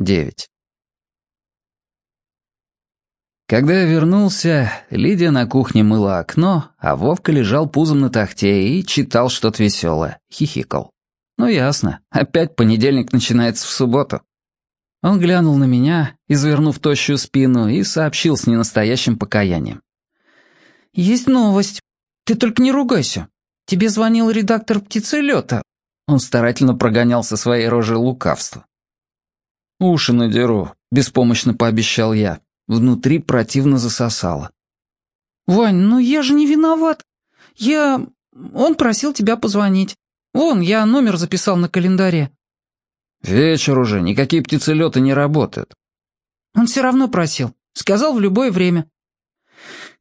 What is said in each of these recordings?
9. Когда я вернулся, Лидия на кухне мыла окно, а Вовка лежал пузом на тахте и читал что-то веселое, хихикал. Ну ясно, опять понедельник начинается в субботу. Он глянул на меня, извернув тощую спину, и сообщил с ненастоящим покаянием. «Есть новость. Ты только не ругайся. Тебе звонил редактор «Птицы лета». Он старательно прогонял со своей рожей лукавство. «Уши надеру», — беспомощно пообещал я. Внутри противно засосало. «Вань, ну я же не виноват. Я... Он просил тебя позвонить. Вон, я номер записал на календаре». «Вечер уже, никакие птицелеты не работают». «Он все равно просил. Сказал в любое время».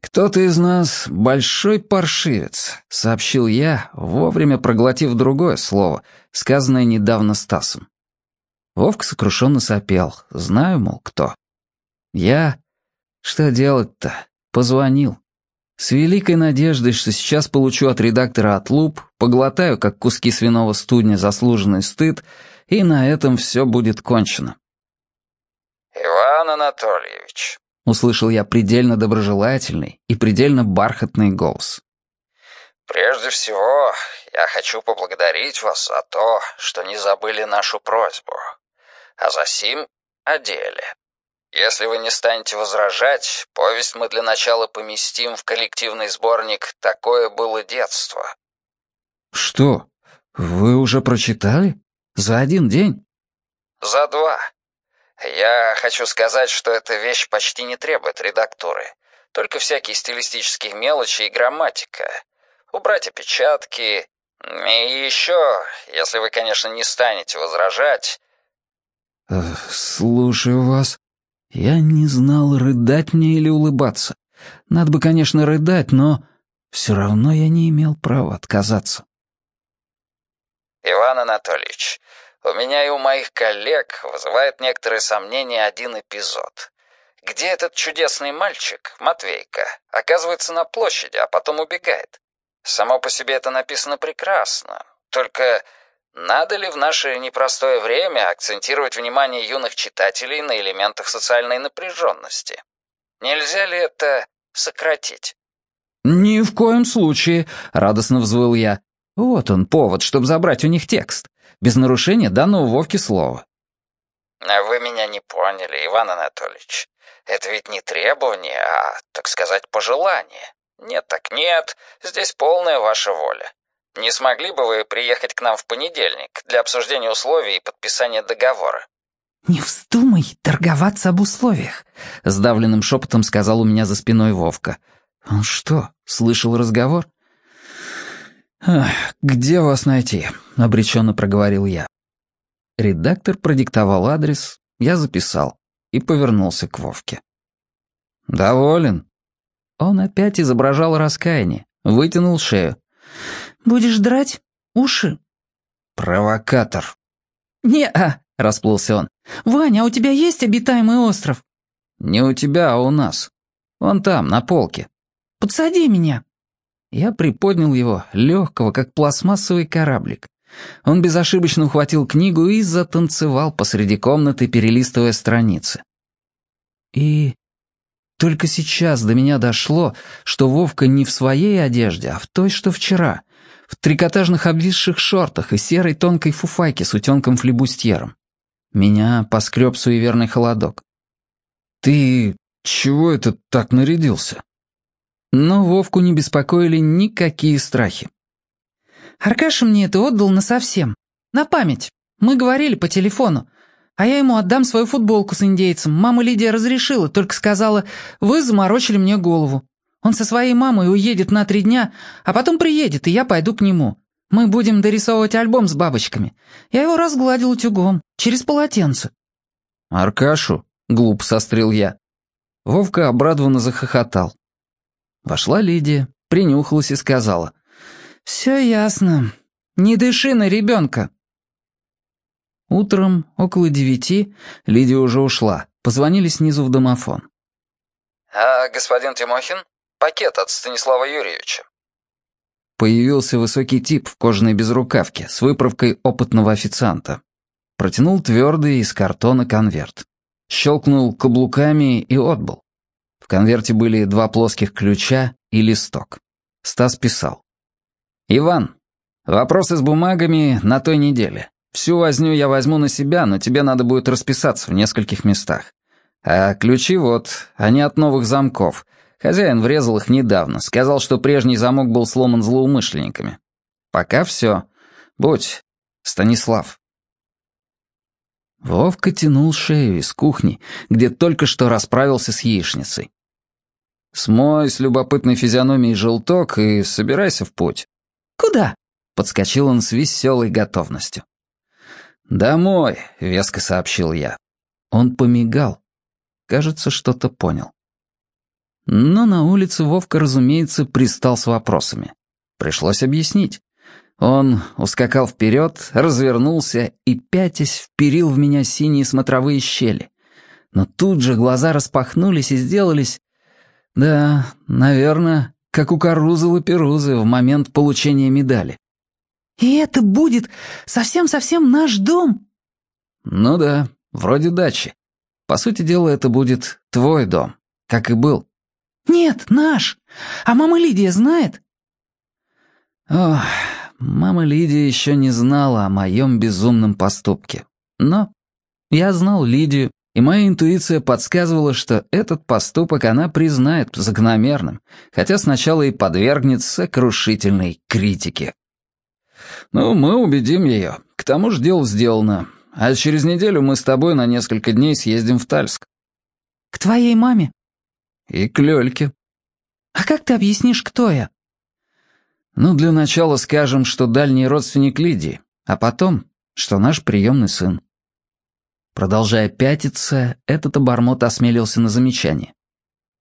«Кто-то из нас большой паршивец», — сообщил я, вовремя проглотив другое слово, сказанное недавно Стасом. Вовка сокрушенно сопел. Знаю, мол, кто. Я... Что делать-то? Позвонил. С великой надеждой, что сейчас получу от редактора отлуп, поглотаю, как куски свиного студня, заслуженный стыд, и на этом все будет кончено. «Иван Анатольевич», — услышал я предельно доброжелательный и предельно бархатный голос. «Прежде всего, я хочу поблагодарить вас за то, что не забыли нашу просьбу а за сим — о деле. Если вы не станете возражать, повесть мы для начала поместим в коллективный сборник «Такое было детство». «Что? Вы уже прочитали? За один день?» «За два. Я хочу сказать, что эта вещь почти не требует редактуры. Только всякие стилистические мелочи и грамматика. Убрать опечатки. И еще, если вы, конечно, не станете возражать, «Слушаю вас. Я не знал, рыдать мне или улыбаться. Надо бы, конечно, рыдать, но все равно я не имел права отказаться». «Иван Анатольевич, у меня и у моих коллег вызывает некоторые сомнения один эпизод. Где этот чудесный мальчик, Матвейка, оказывается на площади, а потом убегает? Само по себе это написано прекрасно, только надо ли в наше непростое время акцентировать внимание юных читателей на элементах социальной напряженности? Нельзя ли это сократить? «Ни в коем случае», — радостно взвыл я. «Вот он, повод, чтобы забрать у них текст. Без нарушения данного Вовки слова». А «Вы меня не поняли, Иван Анатольевич. Это ведь не требование, а, так сказать, пожелание. Нет так нет, здесь полная ваша воля. Не смогли бы вы приехать к нам в понедельник для обсуждения условий и подписания договора?» «Не вздумай торговаться об условиях», — сдавленным шепотом сказал у меня за спиной Вовка. «Он что, слышал разговор?» «Где вас найти?» — обреченно проговорил я. Редактор продиктовал адрес, я записал и повернулся к Вовке. «Доволен?» Он опять изображал раскаяние, вытянул шею. Будешь драть уши?» «Провокатор». «Не-а», — расплылся он. «Ваня, а у тебя есть обитаемый остров?» «Не у тебя, а у нас. Вон там, на полке». «Подсади меня». Я приподнял его, легкого, как пластмассовый кораблик. Он безошибочно ухватил книгу и затанцевал посреди комнаты, перелистывая страницы. И только сейчас до меня дошло, что Вовка не в своей одежде, а в той, что вчера в трикотажных обвисших шортах и серой тонкой фуфайке с утенком-флебустьером. Меня поскреб суеверный холодок. «Ты чего это так нарядился?» Но Вовку не беспокоили никакие страхи. «Аркаша мне это отдал насовсем. На память. Мы говорили по телефону. А я ему отдам свою футболку с индейцем. Мама Лидия разрешила, только сказала, вы заморочили мне голову. Он со своей мамой уедет на три дня, а потом приедет, и я пойду к нему. Мы будем дорисовывать альбом с бабочками. Я его разгладил утюгом, через полотенце». «Аркашу?» — глупо сострил я. Вовка обрадованно захохотал. Вошла Лидия, принюхалась и сказала. «Все ясно. Не дыши на ребенка». Утром, около девяти, Лидия уже ушла. Позвонили снизу в домофон. «А господин Тимохин?» Пакет от Станислава Юрьевича». Появился высокий тип в кожаной безрукавке с выправкой опытного официанта. Протянул твердый из картона конверт. Щелкнул каблуками и отбыл. В конверте были два плоских ключа и листок. Стас писал. «Иван, вопросы с бумагами на той неделе. Всю возню я возьму на себя, но тебе надо будет расписаться в нескольких местах. А ключи вот, они от новых замков. Хозяин врезал их недавно, сказал, что прежний замок был сломан злоумышленниками. Пока все. Будь, Станислав. Вовка тянул шею из кухни, где только что расправился с яичницей. «Смой с любопытной физиономией желток и собирайся в путь». «Куда?» — подскочил он с веселой готовностью. «Домой», — веско сообщил я. Он помигал. Кажется, что-то понял. Но на улице Вовка, разумеется, пристал с вопросами. Пришлось объяснить. Он ускакал вперед, развернулся и, пятясь, вперил в меня синие смотровые щели. Но тут же глаза распахнулись и сделались... Да, наверное, как у Карузы-Лаперузы в момент получения медали. «И это будет совсем-совсем наш дом?» «Ну да, вроде дачи. По сути дела, это будет твой дом, как и был». «Нет, наш. А мама Лидия знает?» Ох, Мама Лидия еще не знала о моем безумном поступке. Но я знал Лидию, и моя интуиция подсказывала, что этот поступок она признает закономерным, хотя сначала и подвергнет сокрушительной критике. «Ну, мы убедим ее. К тому же дело сделано. А через неделю мы с тобой на несколько дней съездим в Тальск». «К твоей маме?» «И к Лёльке». «А как ты объяснишь, кто я?» Ну, для начала скажем, что дальний родственник Лидии, а потом, что наш приемный сын. Продолжая пятиться, этот обормот осмелился на замечание.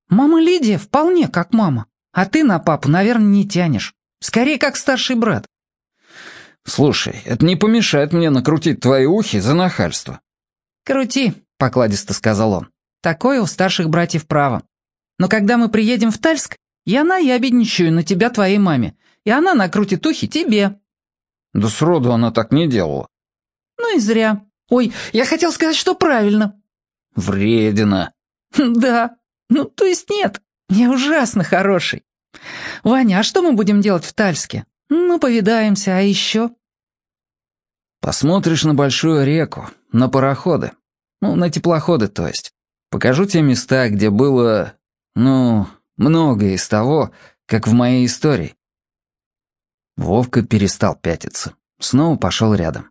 «Мама Лидия вполне как мама, а ты на папу, наверное, не тянешь. Скорее, как старший брат». «Слушай, это не помешает мне накрутить твои ухи за нахальство». «Крути», — покладисто сказал он. «Такое у старших братьев право. Но когда мы приедем в Тальск, я наябедничаю на тебя твоей маме, и она накрутит ухи тебе». «Да сроду она так не делала». «Ну и зря. Ой, я хотел сказать, что правильно». «Вредина». «Да. Ну, то есть нет. Я ужасно хороший. Ваня, а что мы будем делать в Тальске? Ну, повидаемся, а еще?» «Посмотришь на большую реку, на пароходы. Ну, на теплоходы, то есть. Покажу те места, где было, ну, многое из того, как в моей истории. Вовка перестал пятиться. Снова пошел рядом.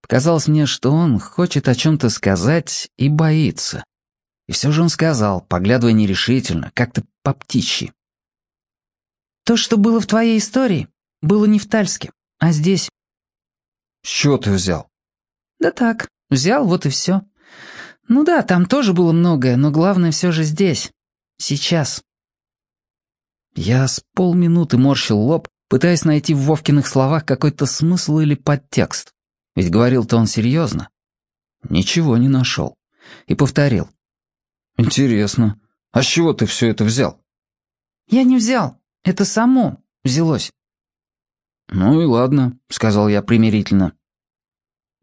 Показалось мне, что он хочет о чем-то сказать и боится. И все же он сказал, поглядывая нерешительно, как-то по птичьи. «То, что было в твоей истории, было не в Тальске, а здесь». «С чего ты взял?» «Да так, взял, вот и все. Ну да, там тоже было многое, но главное все же здесь. Сейчас». Я с полминуты морщил лоб, пытаясь найти в Вовкиных словах какой-то смысл или подтекст. Ведь говорил-то он серьезно. Ничего не нашел. И повторил. «Интересно, а с чего ты все это взял?» «Я не взял. Это само взялось». «Ну и ладно», — сказал я примирительно.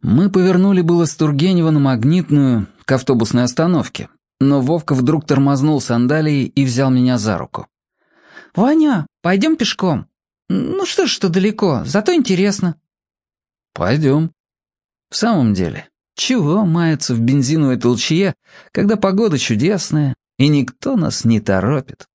Мы повернули было с Тургенева на Магнитную к автобусной остановке, но Вовка вдруг тормознул сандалией и взял меня за руку. «Ваня, пойдем пешком. Ну что ж, что далеко, зато интересно». «Пойдем». В самом деле, чего маяться в бензиновой толчье, когда погода чудесная, и никто нас не торопит?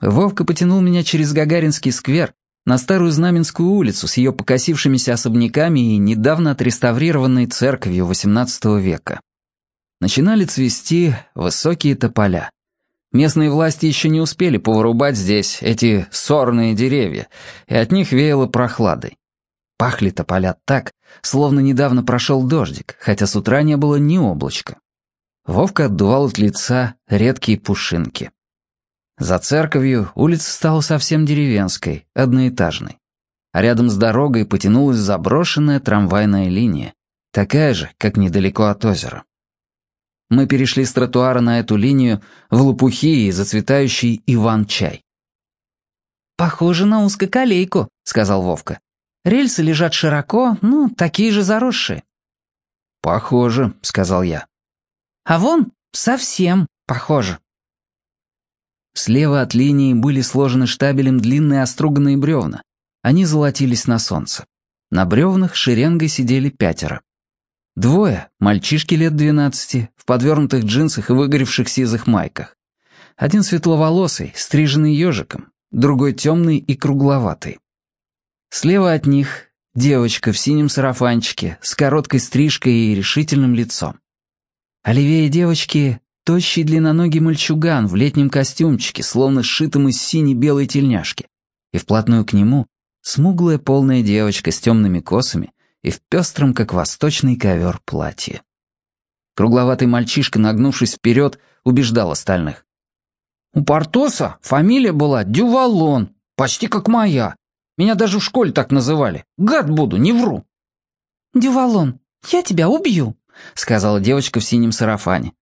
Вовка потянул меня через Гагаринский сквер на Старую Знаменскую улицу с ее покосившимися особняками и недавно отреставрированной церковью XVIII века. Начинали цвести высокие тополя. Местные власти еще не успели повырубать здесь эти сорные деревья, и от них веяло прохладой. Пахли тополя так, словно недавно прошел дождик, хотя с утра не было ни облачка. Вовка отдувал от лица редкие пушинки. За церковью улица стала совсем деревенской, одноэтажной. А рядом с дорогой потянулась заброшенная трамвайная линия, такая же, как недалеко от озера. Мы перешли с тротуара на эту линию в лопухи и зацветающий Иван-чай. «Похоже на узкоколейку», — сказал Вовка. «Рельсы лежат широко, ну, такие же заросшие». «Похоже», — сказал я. «А вон совсем похоже». Слева от линии были сложены штабелем длинные оструганные бревна. Они золотились на солнце. На бревнах шеренгой сидели пятеро. Двое, мальчишки лет двенадцати, в подвернутых джинсах и выгоревших сизых майках. Один светловолосый, стриженный ежиком, другой темный и кругловатый. Слева от них девочка в синем сарафанчике, с короткой стрижкой и решительным лицом. А левее девочки тощий длинноногий мальчуган в летнем костюмчике, словно сшитом из синей-белой тельняшки, и вплотную к нему смуглая полная девочка с темными косами и в пестром, как восточный ковер, платье. Кругловатый мальчишка, нагнувшись вперед, убеждал остальных. «У Портоса фамилия была Дювалон, почти как моя. Меня даже в школе так называли. Гад буду, не вру». «Дювалон, я тебя убью», — сказала девочка в синем сарафане.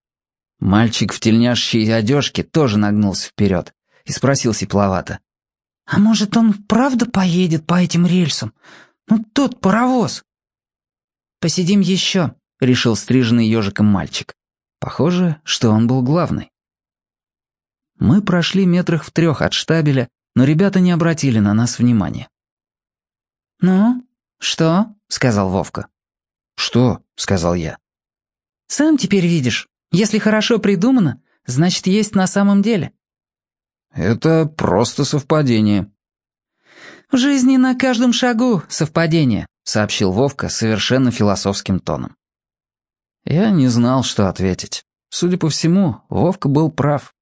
Мальчик в тельняшчей одежке тоже нагнулся вперед и спросил сепловато. «А может, он правда поедет по этим рельсам? Ну, тот паровоз». «Посидим еще», — решил стриженный ежиком мальчик. Похоже, что он был главный. Мы прошли метрах в трех от штабеля, но ребята не обратили на нас внимания. «Ну, что?» — сказал Вовка. «Что?» — сказал я. «Сам теперь видишь. Если хорошо придумано, значит, есть на самом деле». «Это просто совпадение». «В жизни на каждом шагу совпадение», — сообщил Вовка совершенно философским тоном. Я не знал, что ответить. Судя по всему, Вовка был прав.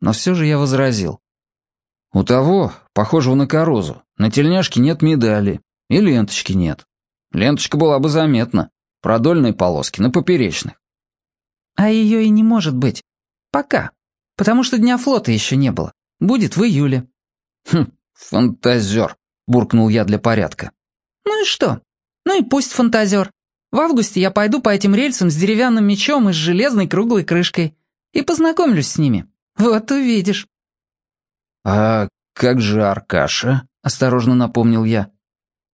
Но все же я возразил. У того, похожего на корозу, на тельняшке нет медали, и ленточки нет. Ленточка была бы заметна, продольные полоски на поперечных. А ее и не может быть. Пока. Потому что Дня флота еще не было. Будет в июле». «Хм, фантазер», — буркнул я для порядка. «Ну и что? Ну и пусть фантазер. В августе я пойду по этим рельсам с деревянным мечом и с железной круглой крышкой. И познакомлюсь с ними. Вот увидишь». «А как же Аркаша?» — осторожно напомнил я.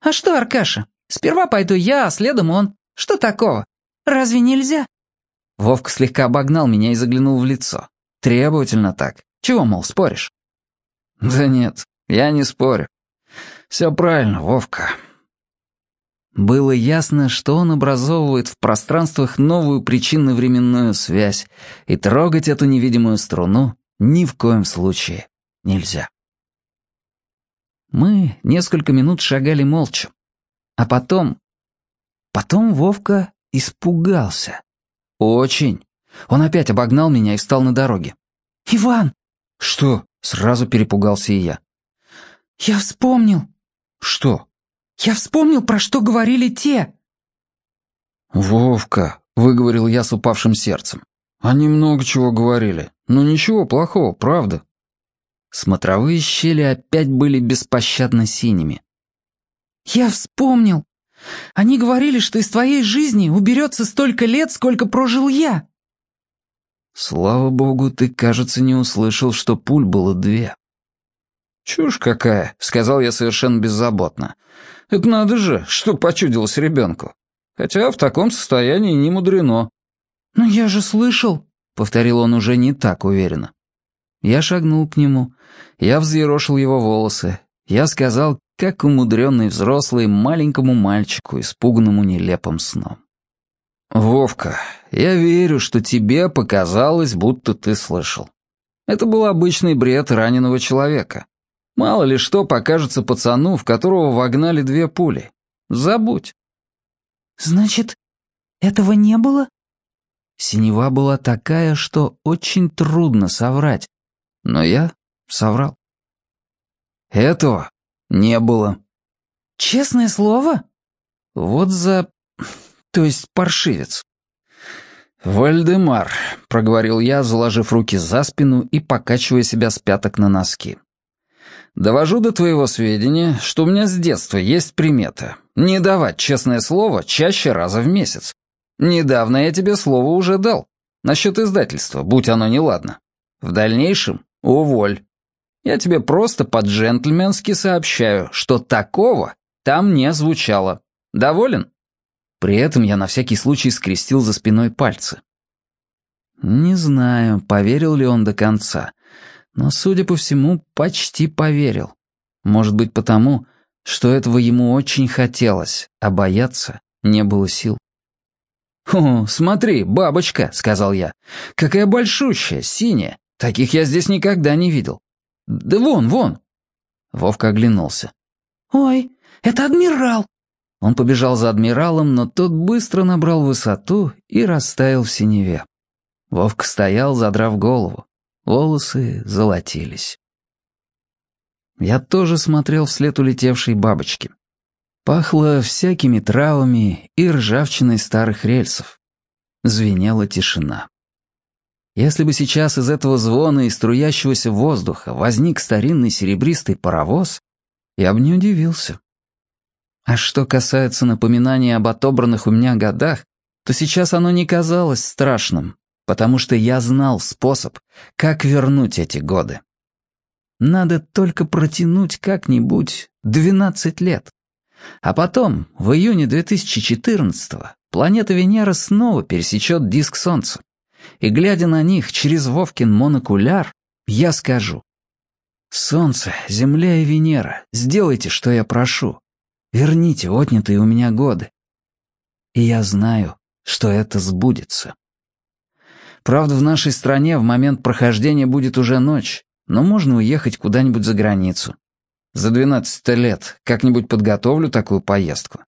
«А что Аркаша? Сперва пойду я, а следом он. Что такого? Разве нельзя?» Вовка слегка обогнал меня и заглянул в лицо. Требовательно так. Чего, мол, споришь? Да нет, я не спорю. Все правильно, Вовка. Было ясно, что он образовывает в пространствах новую причинно-временную связь, и трогать эту невидимую струну ни в коем случае нельзя. Мы несколько минут шагали молча. А потом... Потом Вовка испугался. Очень. Он опять обогнал меня и встал на дороге. «Иван!» «Что?» — сразу перепугался и я. «Я вспомнил». «Что?» «Я вспомнил, про что говорили те». «Вовка», — выговорил я с упавшим сердцем. «Они много чего говорили, но ничего плохого, правда». Смотровые щели опять были беспощадно синими. «Я вспомнил. Они говорили, что из твоей жизни уберется столько лет, сколько прожил я». «Слава богу, ты, кажется, не услышал, что пуль было две». «Чушь какая», — сказал я совершенно беззаботно. «Это надо же, что почудилось ребенку. Хотя в таком состоянии не мудрено». «Но я же слышал», — повторил он уже не так уверенно. Я шагнул к нему, я взъерошил его волосы, я сказал, как умудренный взрослый маленькому мальчику, испуганному нелепым сном. «Вовка, я верю, что тебе показалось, будто ты слышал. Это был обычный бред раненого человека. Мало ли что покажется пацану, в которого вогнали две пули. Забудь». «Значит, этого не было?» Синева была такая, что очень трудно соврать. Но я соврал. Этого не было. «Честное слово?» Вот за то есть паршивец. «Вальдемар», — проговорил я, заложив руки за спину и покачивая себя с пяток на носки. «Довожу до твоего сведения, что у меня с детства есть примета. Не давать честное слово чаще раза в месяц. Недавно я тебе слово уже дал. Насчет издательства, будь оно неладно. В дальнейшем уволь. Я тебе просто по-джентльменски сообщаю, что такого там не звучало. Доволен?» При этом я на всякий случай скрестил за спиной пальцы. Не знаю, поверил ли он до конца, но, судя по всему, почти поверил. Может быть, потому, что этого ему очень хотелось, а бояться не было сил. «О, смотри, бабочка», — сказал я. «Какая большущая, синяя. Таких я здесь никогда не видел. Да вон, вон». Вовка оглянулся. «Ой, это адмирал!» Он побежал за адмиралом, но тот быстро набрал высоту и растаял в синеве. Вовка стоял, задрав голову. Волосы золотились. Я тоже смотрел вслед улетевшей бабочки. Пахло всякими травами и ржавчиной старых рельсов. Звенела тишина. Если бы сейчас из этого звона и струящегося воздуха возник старинный серебристый паровоз, я бы не удивился. А что касается напоминания об отобранных у меня годах, то сейчас оно не казалось страшным, потому что я знал способ, как вернуть эти годы. Надо только протянуть как-нибудь 12 лет. А потом, в июне 2014-го, планета Венера снова пересечет диск Солнца. И, глядя на них через Вовкин монокуляр, я скажу. «Солнце, Земля и Венера, сделайте, что я прошу. Верните отнятые у меня годы. И я знаю, что это сбудется. Правда, в нашей стране в момент прохождения будет уже ночь, но можно уехать куда-нибудь за границу. За 12 лет как-нибудь подготовлю такую поездку.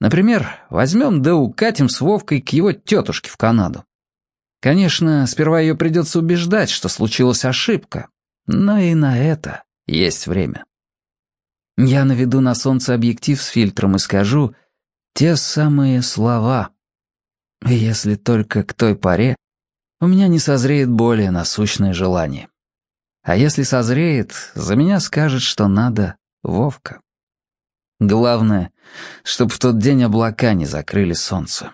Например, возьмем да укатим с Вовкой к его тетушке в Канаду. Конечно, сперва ее придется убеждать, что случилась ошибка, но и на это есть время. Я наведу на солнце объектив с фильтром и скажу те самые слова. Если только к той поре у меня не созреет более насущное желание. А если созреет, за меня скажет, что надо Вовка. Главное, чтобы в тот день облака не закрыли солнце.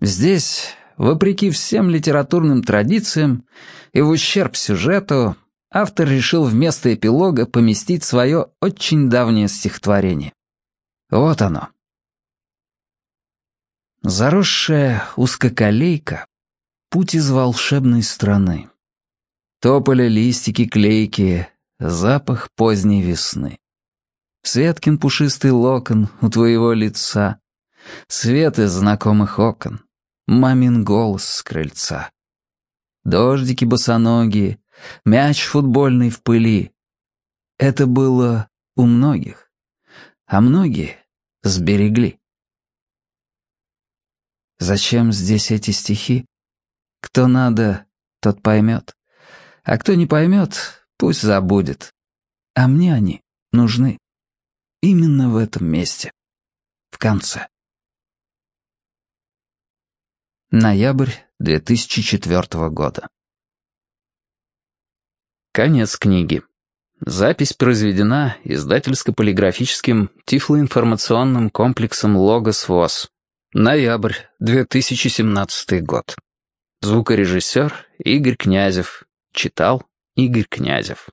Здесь, вопреки всем литературным традициям и в ущерб сюжету, автор решил вместо эпилога поместить свое очень давнее стихотворение. Вот оно. Заросшая узкоколейка — путь из волшебной страны. Тополя листики клейкие, запах поздней весны. Светкин пушистый локон у твоего лица, свет из знакомых окон, мамин голос с крыльца. Дождики босоногие, мяч футбольный в пыли. Это было у многих, а многие сберегли. Зачем здесь эти стихи? Кто надо, тот поймет. А кто не поймет, пусть забудет. А мне они нужны. Именно в этом месте. В конце. Ноябрь 2004 года. Конец книги. Запись произведена издательско-полиграфическим тифлоинформационным комплексом «Логос ВОЗ». Ноябрь, 2017 год. Звукорежиссер Игорь Князев. Читал Игорь Князев.